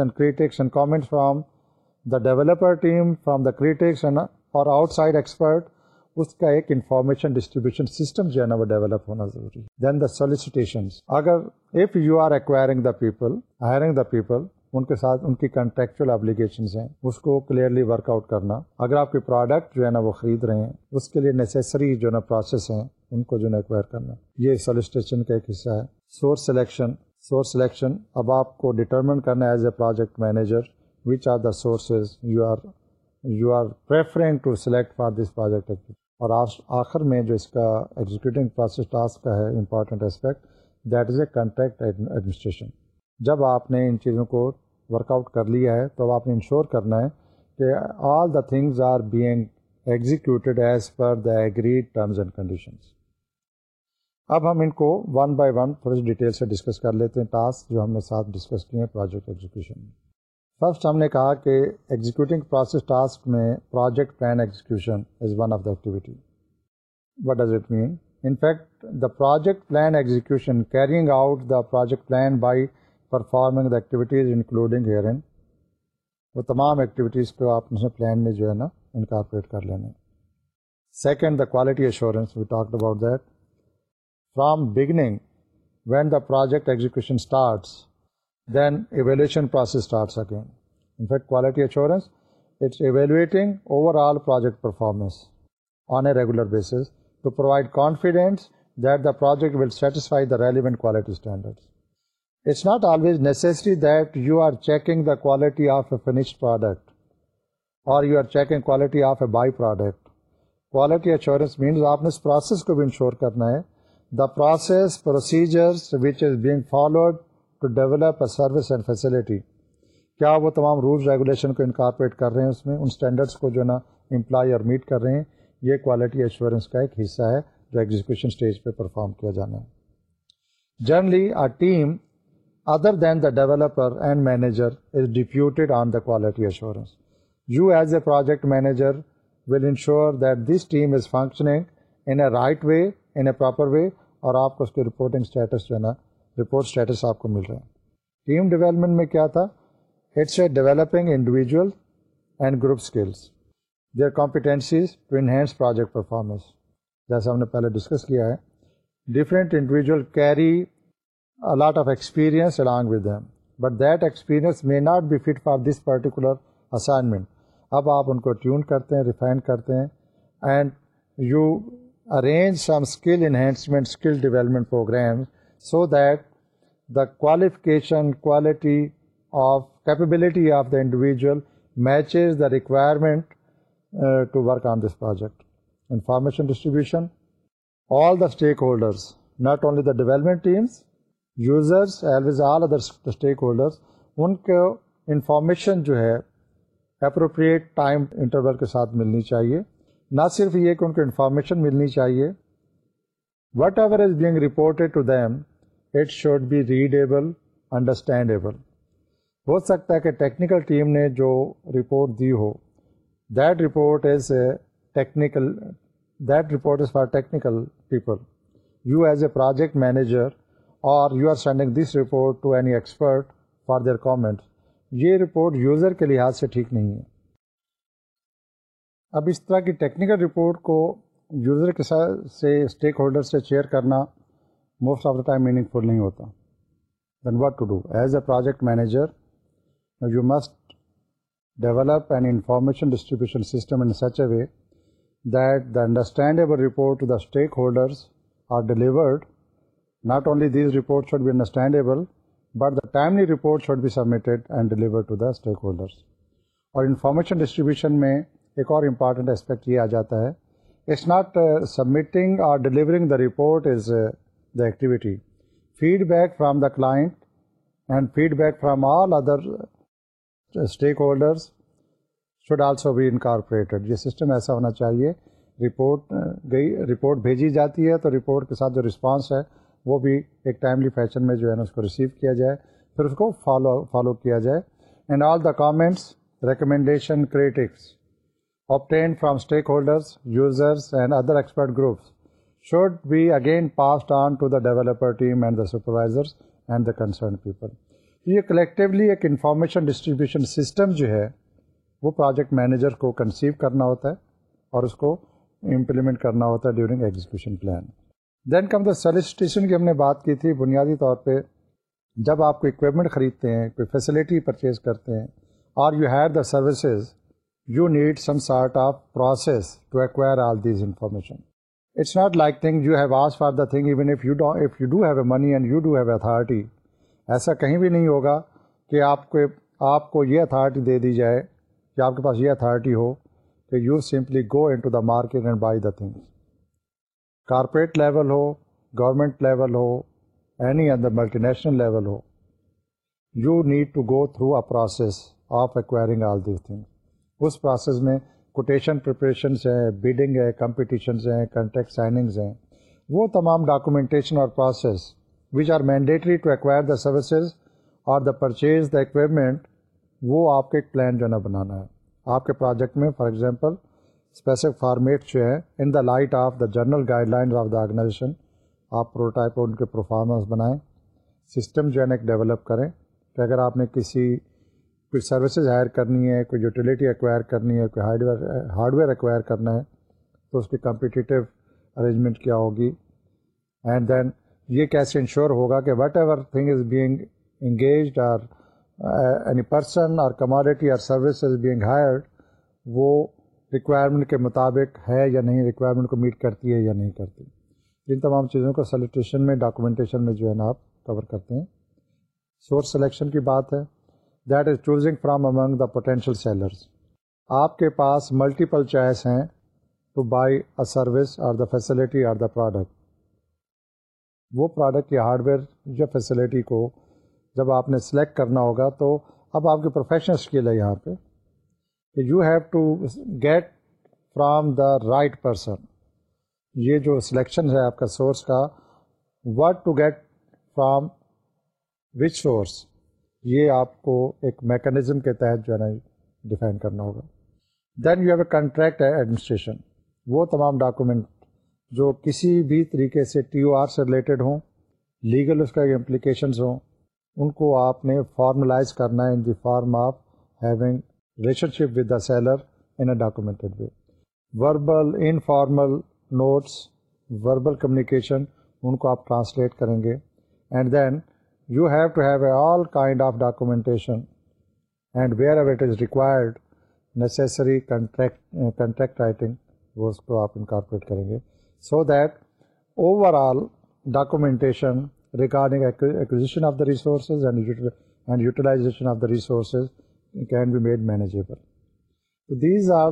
کا ایک information distribution system جو ہے نا وہ develop ہونا ضروری ہے دین دا سولیسیٹیشن اگر if you are acquiring the people hiring the people ان کے ساتھ ان کی کنٹریکچوئل ابلیگیشنز ہیں اس کو کلیئرلی ورک آؤٹ کرنا اگر آپ کے پروڈکٹ جو ہے نا وہ خرید رہے ہیں اس کے لیے نیسسری جو ہے نا پروسیس ہیں ان کو جو ہے نا ایکوائر کرنا یہ سولسٹیشن کا ایک حصہ ہے سورس سلیکشن سورس سلیکشن اب آپ کو ڈٹرمن کرنا ہے as a project manager which are the sources you are you are preferring to select for this project اور آخر میں جو اس کا ایگزیکٹنگ پروسیس ٹاسک کا ہے important aspect that is a contract administration جب آپ نے ان چیزوں کو ورک آؤٹ کر لیا ہے تو اب آپ نے انشور کرنا ہے کہ all the things are being executed as per the agreed terms and conditions اب ہم ان کو ون بائی ون سی ڈیٹیل سے ڈسکس کر لیتے ہیں ٹاسک جو ہم نے ساتھ ڈسکس کیے ہیں پروجیکٹ ایگزیکیوشن میں فرسٹ ہم نے کہا کہ ایگزیکیوٹنگ پروسیس ٹاسک میں project plan execution is one of the activity what does it mean in fact the project plan execution carrying out the project plan by performing the activities including here in وہ تمام activities کو آپ نے plan میں جو ہے نا incorporate کر لینا second the quality assurance we talk about that from beginning when the project execution starts then evolution process starts again in fact quality assurance it's evaluating overall project performance on a regular basis to provide confidence that the project will satisfy the relevant quality standard it's not always necessary that you are checking the quality of a finished product اور you are checking quality of a byproduct quality assurance means آپ نے اس process کو بھی ensure کرنا ہے process procedures which is being followed to develop service and facility کیا وہ تمام رولس ریگولیشن کو انکارپوریٹ کر رہے ہیں اس میں ان اسٹینڈرڈس کو جو نا امپلائی اور میٹ کر رہے ہیں یہ کوالٹی ایشورنس کا ایک حصہ ہے جو ایگزیکشن اسٹیج پہ پرفارم کیا جانا ہے generally other then the developer and manager is deputed on the quality assurance you as a project manager will ensure that this team is functioning in a right way in a proper way اور آپ کو اس کے reporting status جو ہے نا report status آپ کو مل رہا ہے ٹیم ڈیولپمنٹ میں کیا تھا it's a developing individual and group skills their competencies to enhance project performance جیسا ہم نے پہلے ڈسکس کیا ہے different individual carry a lot of experience along with them but that experience may not be fit for this particular assignment اب آپ ان کو ٹیون کرتے ہیں ریفائن کرتے ہیں and you arrange some skill enhancement, skill development programs so that the qualification, quality of capability of the individual matches the requirement uh, to work on this project. Information distribution, all the stakeholders, not only the development teams, users, always all other stakeholders, ان کو information جو ہے appropriate time interval کے ساتھ ملنی چاہیے نہ صرف یہ کہ ان کو انفارمیشن ملنی چاہیے whatever is being reported it should be readable understandable ہو سکتا ہے کہ ٹیکنیکل ٹیم نے جو رپورٹ دی ہو that report is a technical that report is for technical people you as a project manager اور you are sending this report to any expert for their comment یہ رپورٹ یوزر کے لحاظ سے ٹھیک نہیں ہے اب اس طرح کی ٹیکنیکل رپورٹ کو یوزر کے ساتھ سے اسٹیک ہولڈر سے شیئر کرنا most of the time meaningful نہیں ہوتا then what to do as a project manager you must develop and information distribution system in such a way that the understandable report to the stakeholders are delivered not only these report should be understandable but the timely report should be submitted and to the stakeholders اور information distribution میں ایک اور important aspect یہ آ جاتا ہے it's not submitting اور delivering the report is the activity feedback from the client and feedback from all other stakeholders should also be incorporated یہ سسٹم ایسا ہونا چاہیے رپورٹ uh, گئی رپورٹ بھیجی جاتی ہے تو رپورٹ کے ساتھ جو رسپانس ہے وہ بھی ایک ٹائملی فیشن میں جو ہے نا اس کو ریسیو کیا جائے پھر اس کو فالو کیا جائے and all the comments recommendation critics obtained from stakeholders, users and other expert groups should be again passed on to the developer team and the supervisors and the concerned people. یہ collectively ایک information distribution system جو ہے وہ project manager کو conceive کرنا ہوتا ہے اور اس کو implement کرنا ہوتا ہے during execution plan. Then come the solicitation کی ہم نے بات کی تھی بنیادی طور پہ جب آپ کو اکوپمنٹ خریدتے ہیں کوئی فیسلٹی پرچیز کرتے ہیں اور you have the services you need some sort of process to acquire all these information it's not like thing you have was for the thing even do have a money and you do have authority ایسا کہیں بھی نہیں ہوگا کہ آپ کو آپ کو یہ اتھارٹی دے دی جائے کہ آپ کے پاس یہ اتھارٹی ہو کہ you simply go in to the market and buy the things corporate level ہو گورنمنٹ لیول ہو اینی اندر ملٹی نیشنل لیول ہو you need to go through a process of acquiring all these things اس process میں quotation preparations ہیں bidding ہے competitions ہیں contract signings ہیں وہ تمام ڈاکومنٹیشن اور process which are mandatory to acquire the services اور دا پرچیز دا ایکوپمنٹ وہ آپ کے ایک پلان جو ہے نا بنانا ہے آپ کے پروجیکٹ میں فار ایگزامپل اسپیسیفک فارمیٹ جو ہیں in the light of the general guidelines of the organization آپ پروٹائپ ان کے پرفارمنس بنائیں سسٹم جو ہے نا ایک ڈیولپ کریں کہ اگر آپ نے کسی کوئی سروسز ہائر کرنی ہے کوئی یوٹیلیٹی ایکوائر کرنی ہے کوئی hardware hardware acquire کرنا ہے تو اس کی کمپٹیٹیو ارینجمنٹ کیا ہوگی اینڈ دین یہ کیسے انشور ہوگا کہ whatever thing is being engaged اور اینی پرسن اور کموڈیٹی اور سروس از بینگ ہائرڈ وہ ریکوائرمنٹ کے مطابق ہے یا نہیں ریکوائرمنٹ کو میٹ کرتی ہے یا نہیں کرتی ان تمام چیزوں کو سلیٹیشن میں ڈاکومنٹیشن میں جو ہے نا آپ کور کرتے ہیں سورس سلیکشن کی بات ہے that is choosing from among the potential sellers آپ کے پاس ملٹیپل چوائس ہیں ٹو بائی اے سروس اور دا فیسلٹی اور دا پروڈکٹ وہ پروڈکٹ یا ہارڈ ویئر یا فیسلٹی کو جب آپ نے سلیکٹ کرنا ہوگا تو اب آپ کی پروفیشنل اسکل ہے یہاں پہ کہ you have to get from the right person یہ جو سلیکشن ہے آپ کا سورس کا what to get from which source یہ آپ کو ایک میکینزم کے تحت جو ہے نا ڈیفائن کرنا ہوگا then you have a contract ہے ایڈمنسٹریشن وہ تمام ڈاکومنٹ جو کسی بھی طریقے سے ٹی او آر سے ریلیٹڈ ہوں لیگل اس کا امپلیکیشنز ہوں ان کو آپ نے فارملائز کرنا ہے in the form of having relationship with the seller in a documented way verbal informal notes verbal communication ان کو آپ ٹرانسلیٹ کریں گے and then you have to have a all kind of documentation and wherever it is required necessary contract contract writing وہ اس کو آپ incorporate کریں گے so that overall documentation regarding acquisition of the resources and utilization of the resources can be made manageable تو these are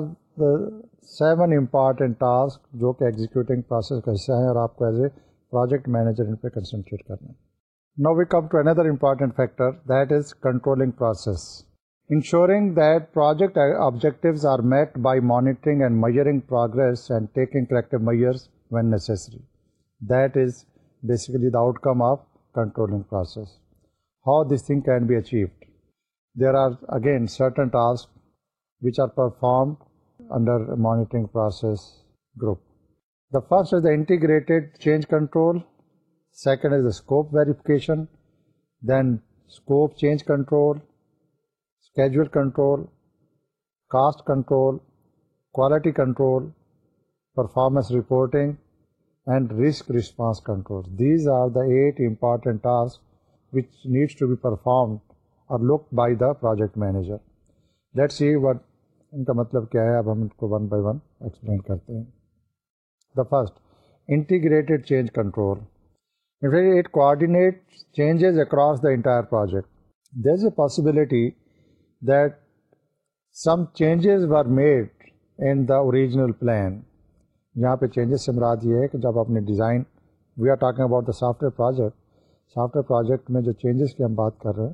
seven important task جو کہ executing process کا حصہ ہیں اور آپ کو ایز اے پروجیکٹ مینیجر ان پہ کنسنٹریٹ کرنا ہے Now we come to another important factor, that is controlling process. Ensuring that project objectives are met by monitoring and measuring progress and taking corrective measures when necessary. That is basically the outcome of controlling process. How this thing can be achieved? There are again certain tasks which are performed under monitoring process group. The first is the integrated change control second is the scope verification then scope change control schedule control cost control quality control performance reporting and risk response control these are the eight important task which needs to be performed اور look by the project manager let see what ان کا مطلب کیا ہے اب ہم ان کو ون بائی ون ایکسپلین کرتے ہیں the first integrated change control in fact it coordinate changes across the entire project these a possibility that some changes were made in the original plan یہاں پہ چینجز سے مراد یہ ہے کہ جب آپ نے design we are talking about the software project software project میں جو چینجز کی ہم بات کر رہے ہیں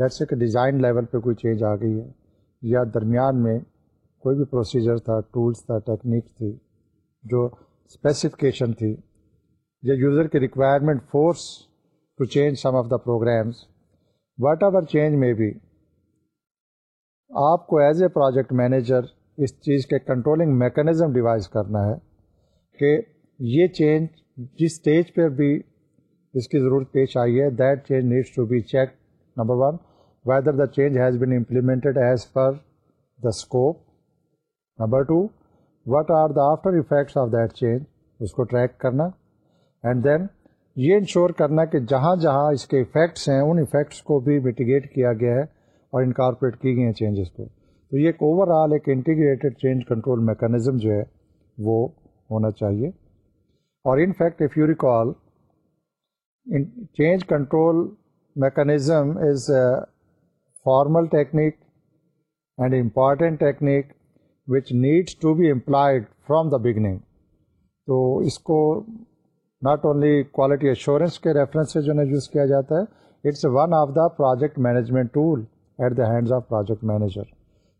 لیٹ سے کہ ڈیزائن لیول پہ کوئی چینج آ گئی ہے یا درمیان میں کوئی بھی پروسیجر تھا ٹولس تھا ٹیکنیک تھی جو اسپیسیفکیشن تھی یا یوزر کی requirement force to change some of the programs whatever change میں بھی آپ کو ایز اے پروجیکٹ مینیجر اس چیز کے کنٹرولنگ میکینزم ڈیوائز کرنا ہے کہ یہ چینج جس اسٹیج پہ بھی اس کی ضرورت پیش آئی ہے that change needs to be check number one whether the change has been implemented as per the scope number two what are the after effects of that change اس کو ٹریک کرنا اینڈ دین یہ ensure کرنا کہ جہاں جہاں اس کے effects ہیں ان افیکٹس کو بھی میٹیگیٹ کیا گیا ہے اور انکارپوریٹ کی گئی ہیں چینجز کو تو یہ ایک اوور آل ایک انٹیگریٹڈ چینج کنٹرول میکانزم جو ہے وہ ہونا چاہیے اور in fact if you recall change control mechanism is formal technique and important technique which needs to be employed from the beginning تو اس کو ناٹ اونلی کوالٹی ایشورنس کے ریفرنس سے جو ہے یوز کیا جاتا ہے it's one of the project management tool at the hands of project manager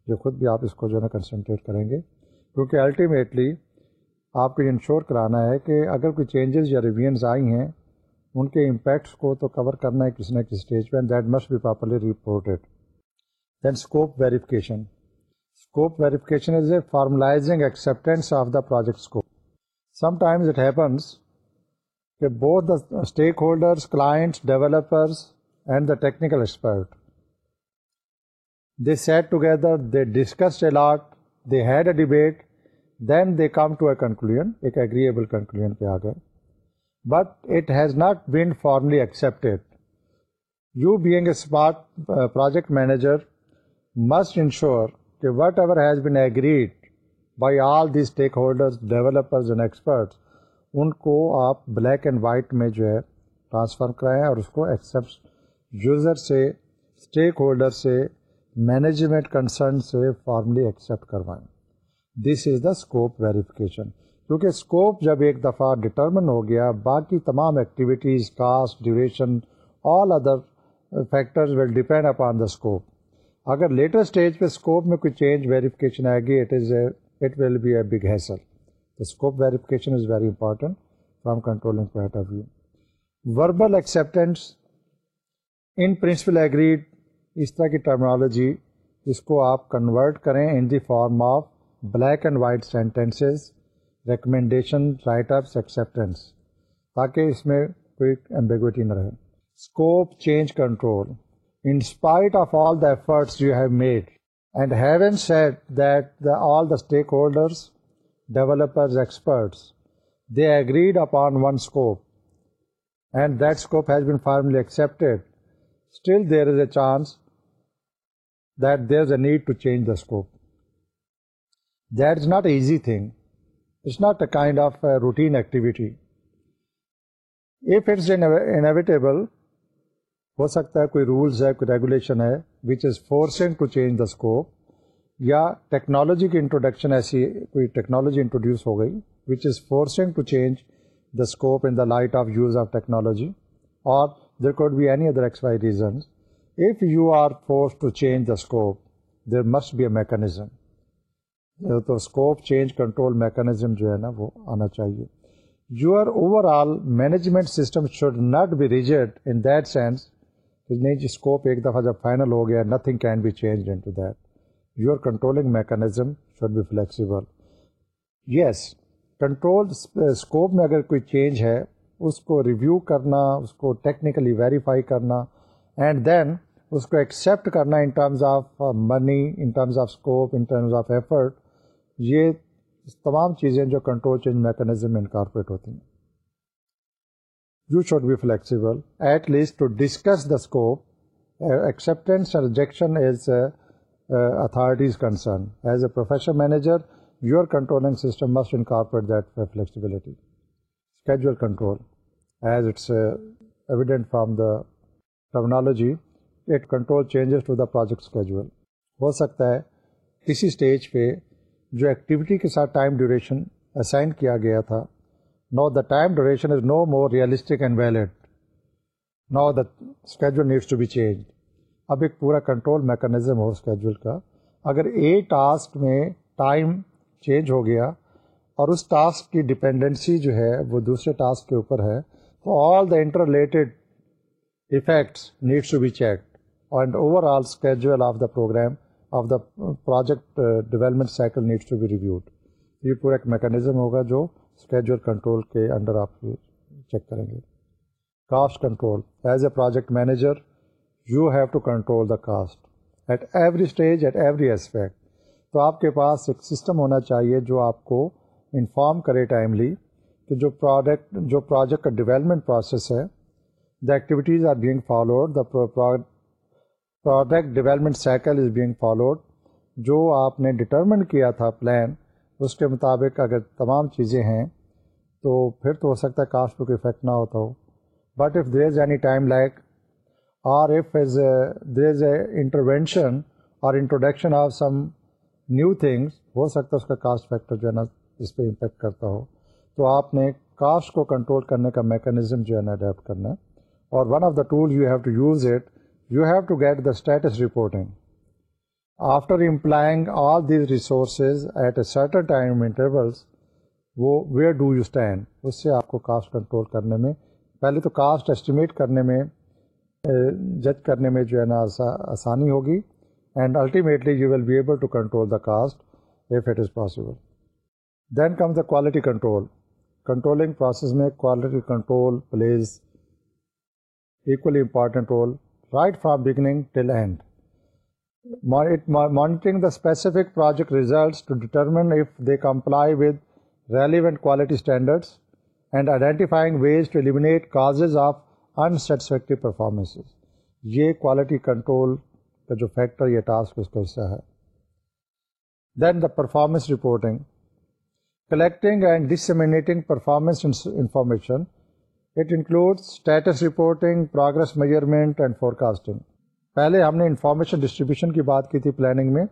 جو خود بھی آپ اس کو جو ہے نا کنسنٹریٹ کریں گے کیونکہ الٹیمیٹلی آپ کو انشور کرانا ہے کہ اگر کوئی چینجز یا ریویژنز آئی ہیں ان کے امپیکٹس کو تو کور کرنا ہے کسی نہ کسی اسٹیج پہ that must be properly reported then scope verification scope verification is a formalising acceptance of the project scope some times it happens کہ both the stakeholders clients developers and the technical expert they sat together they discussed a lot they had a debate then they come to a conclusion ایک agreeable conclusion پہ آ گئے but it has not been formally accepted you being a smart project manager must ensure کہ whatever has been agreed by all the stakeholders developers and experts ان کو آپ black and white میں جو ہے transfer کرائیں اور اس کو ایکسیپٹ یوزر سے اسٹیک ہولڈر سے مینجمنٹ کنسرن سے فارملی ایکسیپٹ کروائیں this is the scope verification کیونکہ اسکوپ جب ایک دفعہ ڈٹرمن ہو گیا باقی تمام activities cost duration all other factors will depend upon the scope اگر لیٹر اسٹیج پہ اسکوپ میں کوئی چینج ویریفیکیشن آئے گی it is a it will be a big hassle scope verification from controlling point of view verbal acceptance in principle agreed اس طرح کی terminology اس کو آپ کنورٹ کریں in the form of black and white sentences recommendation right of acceptance تاکہ اس میں کوئی ایمبیگوٹی نہ رہے scope change control in spite of all the efforts you have made and heaven set that the all the stakeholders developers experts they agreed upon one scope and that scope has been formally accepted still there is a chance there a need to change the scope that is not a easy thing it's not a kind of routine activity if it's until ہو سکتا ہے کوئی rules ہے کوئی regulation ہے which is forcing to change the scope یا technology کی introduction ایسی کوئی ٹیکنالوجی انٹروڈیوس ہو گئی which is forcing to change the scope in the light of use of technology اور there could be any other X Y reasons if you are force to change the scope there must be a mechanism تو scope change control mechanism جو ہے نا وہ آنا چاہیے your overall management system should not be reject in that sense نہیں جی scope ایک دفعہ جب فائنل ہو گیا nothing can be change in to that your controlling mechanism should be flexible yes control scope میں اگر کوئی چینج ہے اس کو ریویو کرنا اس کو ٹیکنیکلی ویریفائی کرنا اینڈ دین اس کو ایکسیپٹ کرنا in terms of money in terms of scope in terms of effort یہ تمام چیزیں جو کنٹرول چینج میکانزم میں انکارپوریٹ ہوتی ہیں you should be flexible at least to discuss the scope acceptance rejection is authorities concern as a professional manager your controlling system must incorporate that flexibility schedule control as it's evident from the terminology it control changes to the project schedule ہو سکتا ہے کسی stage پہ جو activity کے ساتھ time duration assign کیا گیا تھا now the time duration is no more realistic and valid now the schedule needs to be change اب ایک پورا کنٹرول میکانزم ہو اسکیجول کا اگر اے ٹاسک میں ٹائم چینج ہو گیا اور اس ٹاسک کی ڈپینڈنسی جو ہے وہ دوسرے ٹاسک کے اوپر ہے تو all the interrelated effects needs to be check and overall schedule of the programme of the project development cycle needs to be reviewed یہ پورا ایک میکانزم ہوگا جو اسکیجول کنٹرول کے انڈر آپ چیک کریں گے cost control as a project manager you have to control the cost at every stage at every aspect تو آپ کے پاس ایک سسٹم ہونا چاہیے جو آپ کو انفارم کرے ٹائملی کہ جو پروڈکٹ جو پروجیکٹ کا ڈیولپمنٹ پروسیس ہے the activities are being followed the product development cycle is being followed جو آپ نے ڈٹرمن کیا تھا پلان اس کے مطابق اگر تمام چیزیں ہیں تو پھر تو ہو سکتا ہے کاسٹ کو افیکٹ نہ ہوتا ہو but if there is any time like R F as there is a intervention اور introduction of some new things ہو سکتا ہے اس کا کاسٹ فیکٹر جو ہے نا اس پہ امپیکٹ کرتا ہو تو آپ نے کاسٹ کو کنٹرول کرنے کا میکانزم جو ہے نا اڈیپٹ کرنا ہے اور one of the tool you have to use it you have to get the status reporting after employing all these resources at a certain time intervals وہ ویئر ڈو یو اسٹینڈ اس سے آپ کو cost control کرنے میں پہلے تو cost estimate کرنے میں جج کرنے میں جو ہے نا آسانی ہوگی and ultimately you will be able to control the cost if it is possible then comes the quality control controlling process میں quality control plays equally important role right from beginning till end monitoring the specific project results to determine if they comply with relevant quality standards and identifying ways to eliminate causes of unsatisfactory performance یہ quality control کا جو factor یہ task اس کا حصہ ہے then the performance reporting collecting and disseminating performance information it include status reporting progress measurement and forecasting پہلے ہم نے انفارمیشن ڈسٹریبیوشن کی بات کی تھی پلاننگ میں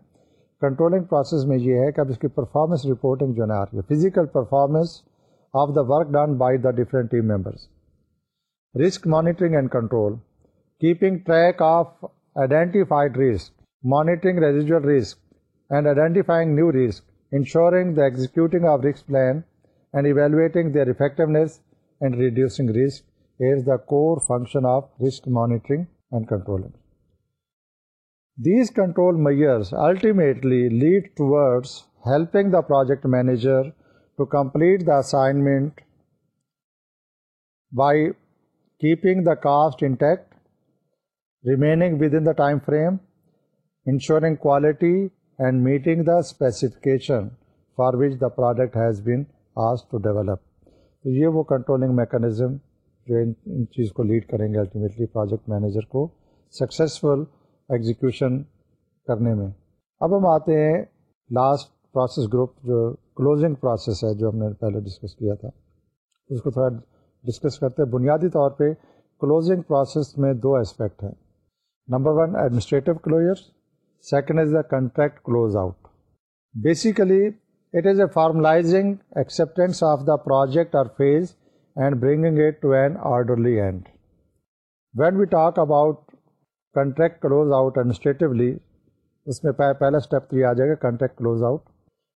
کنٹرولنگ پروسیس میں یہ ہے کہ اب اس کی پرفارمنس رپورٹنگ جو ہے نا آ رہی ہے physical performance of the work done by the different team members risk monitoring and control, keeping track of identified risk, monitoring residual risk, and identifying new risk, ensuring the executing of risk plan and evaluating their effectiveness and reducing risk is the core function of risk monitoring and controlling. These control measures ultimately lead towards helping the project manager to complete the assignment by keeping the cost intact remaining within the time frame ensuring quality and meeting the specification for which the product has been آس to develop تو یہ وہ controlling mechanism جو ان چیز کو lead کریں گے ultimately project manager کو سکسیزفل ایگزیکیوشن کرنے میں اب ہم آتے ہیں لاسٹ پروسیس گروپ جو کلوزنگ پروسیس ہے جو ہم نے پہلے ڈسکس کیا تھا اس کو تھوڑا ڈسکس کرتے ہیں بنیادی طور پہ کلوزنگ پروسیس میں دو اسپیکٹ ہیں number one administrative closure second is the contract close out basically it is a formalising acceptance of the project اور phase and bringing it to an orderly and when we talk about contract close out administratively اس میں پہلا step تو یہ آ جائے گا contract close out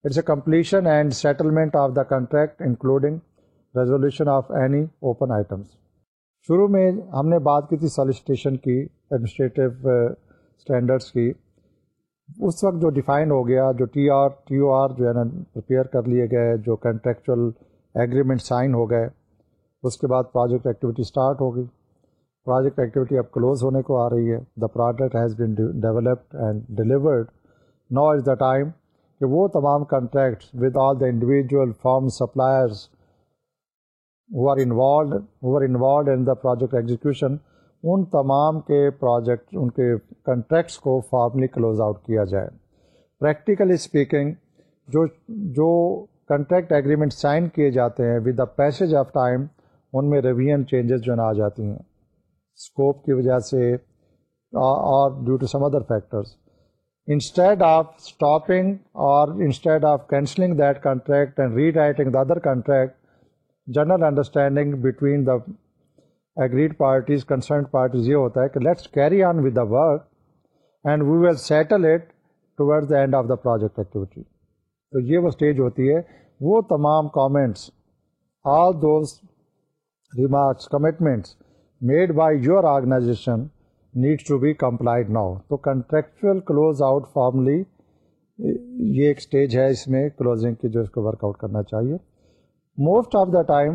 it's a completion and settlement of the contract including resolution of any open items شروع میں ہم نے بات کی تھی سالسٹیشن کی ایڈمنسٹریٹو اسٹینڈرڈس uh, کی اس وقت جو ڈیفائن ہو گیا جو T R T O R جو ہے نا پریپیئر کر لیے گئے جو کنٹریکچل ایگریمنٹ سائن ہو گئے اس کے بعد پروجیکٹ ایکٹیویٹی اسٹارٹ ہو گئی پروجیکٹ ایکٹیویٹی اب کلوز ہونے کو آ رہی ہے the product has been developed and delivered now is the time کہ وہ تمام contracts with all the individual form suppliers who are involved who are involved in the project execution ان تمام کے پروجیکٹ ان کے کنٹریکٹس کو فارملی کلوز آؤٹ کیا جائے پریکٹیکلی اسپیکنگ جو جو کنٹریکٹ ایگریمنٹ سائن کیے جاتے ہیں with the passage of time ان میں ریویژن چینجز جو نا آ جاتی ہیں اسکوپ کی وجہ سے اور due to some other factors instead of stopping اور instead of cancelling that contract and rewriting the other contract general understanding between the agreed parties concern parties یہ ہوتا ہے کہ let's carry on with the work and we will settle it the end of the project activity تو یہ وہ stage ہوتی ہے وہ تمام comments all those remarks commitments made by your organization needs to be complied now تو contractual close out formally یہ ایک اسٹیج ہے اس میں کلوزنگ کی جو اس کو ورک آؤٹ کرنا چاہیے most of the time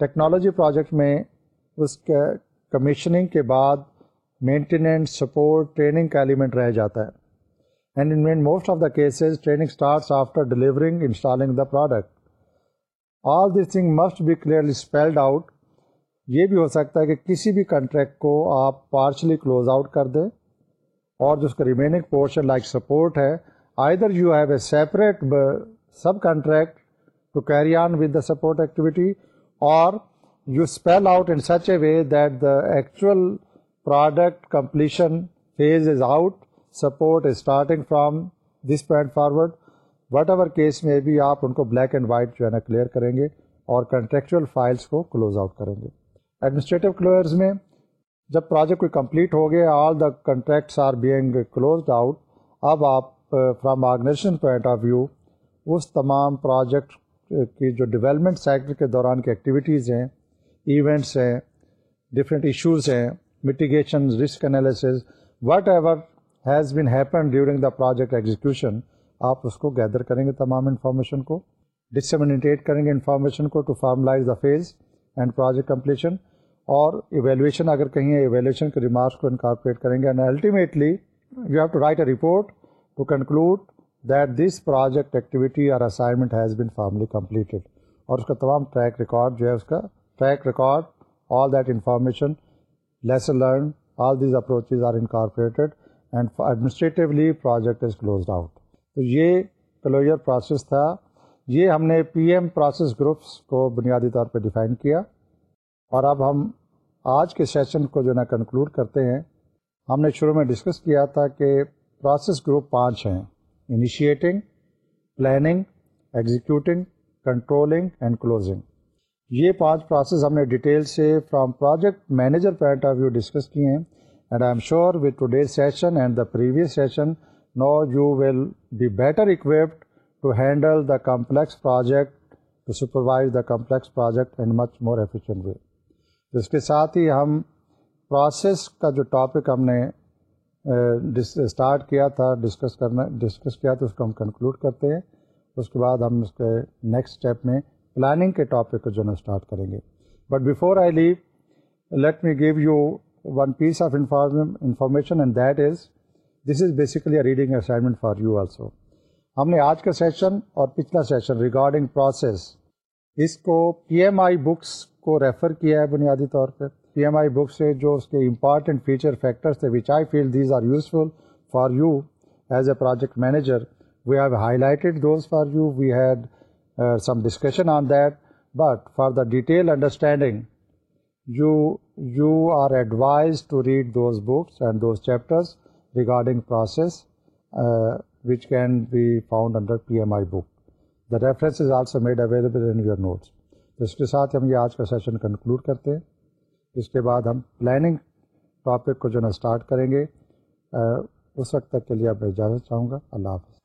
technology project میں اس کے کمیشننگ کے بعد مینٹیننس سپورٹ ٹریننگ کا ایلیمنٹ رہ جاتا ہے and in main most of the cases training starts after delivering installing the product all these thing must be clearly spelled out یہ بھی ہو سکتا ہے کہ کسی بھی کنٹریکٹ کو آپ پارشلی کلوز آؤٹ کر دیں اور جو اس کا ریمیننگ پورشن لائک سپورٹ ہے either you have a separate sub contract to carry on with the support activity اور you spell out in such a way that the actual product completion phase is out support starting from this point forward whatever case میں بھی آپ ان کو black and white جو ہے نا clear کریں گے اور کنٹریکچوئل فائلس کو کلوز آؤٹ کریں گے ایڈمنسٹریٹو کلوئرز میں جب پروجیکٹ کوئی کمپلیٹ ہو گیا all the contracts are being closed out اب آپ from organization point of view اس تمام پروجیکٹ کی جو ڈیولپمنٹ سائیکل کے دوران کی ایکٹیویٹیز ہیں ایونٹس ہیں ڈفرینٹ ایشوز ہیں mitigation risk analysis whatever has been happen during the project execution آپ اس کو گیدر کریں گے تمام انفارمیشن کو ڈسمنیٹیٹ کریں گے انفارمیشن کو to formalise the phase and project completion اور ایویلویشن اگر کہیں ایویلویشن کے ریمارکس کو انکارپوریٹ کریں گے and ultimately you have to write a report to conclude that this project activity اور assignment has been formally completed اور اس کا تمام ٹریک ریکارڈ جو ہے اس کا track record all that information lesson learn all these approaches are incorporated and administratively project is closed out تو یہ کلوجر پروسیس تھا یہ ہم نے پی ایم پروسیس گروپس کو بنیادی طور پہ ڈیفائن کیا اور اب ہم آج کے سیشن کو جو ہے نا کنکلوڈ کرتے ہیں ہم نے شروع میں ڈسکس کیا تھا کہ پروسیس گروپ پانچ ہیں initiating planning executing controlling and closing یہ پانچ پروسیس ہم نے ڈیٹیل سے from project manager point of view discuss کیے ہیں and I am sure with today session and the previous session now you will be better equipped to handle the complex project to supervise the complex project and much more efficient way اس کے ساتھ ہی ہم process کا جو topic ہم نے start کیا تھا ڈسکس کرنا ڈسکس کیا تھا اس کو ہم کنکلوڈ کرتے ہیں اس کے بعد ہم اس کے نیکسٹ اسٹیپ میں پلاننگ کے ٹاپک کو جو ہے اسٹارٹ کریں گے but before I leave let me give you one piece of information and that is this is basically reading assignment for you also ہم نے آج کا سیشن اور پچھلا سیشن ریگارڈنگ پروسیس اس کو پی ایم آئی بکس کو refer کیا ہے بنیادی طور پہ پی ایم آئی بک سے جو اس کے امپارٹینٹ فیچر فیکٹرس تھے which I feel these are useful for you as a project manager we have highlighted those for you we had some discussion on that but for the detail understanding you you are advise to read those books and those chapters regarding process which can be found under P M I book the reference is also made available in your notes تو اس کے ساتھ ہم یہ آج کا session conclude کرتے ہیں اس کے بعد ہم پلاننگ ٹاپک کو جو ہے نا اسٹارٹ کریں گے اس وقت تک کے لیے اب میں اجازت چاہوں گا اللہ حافظ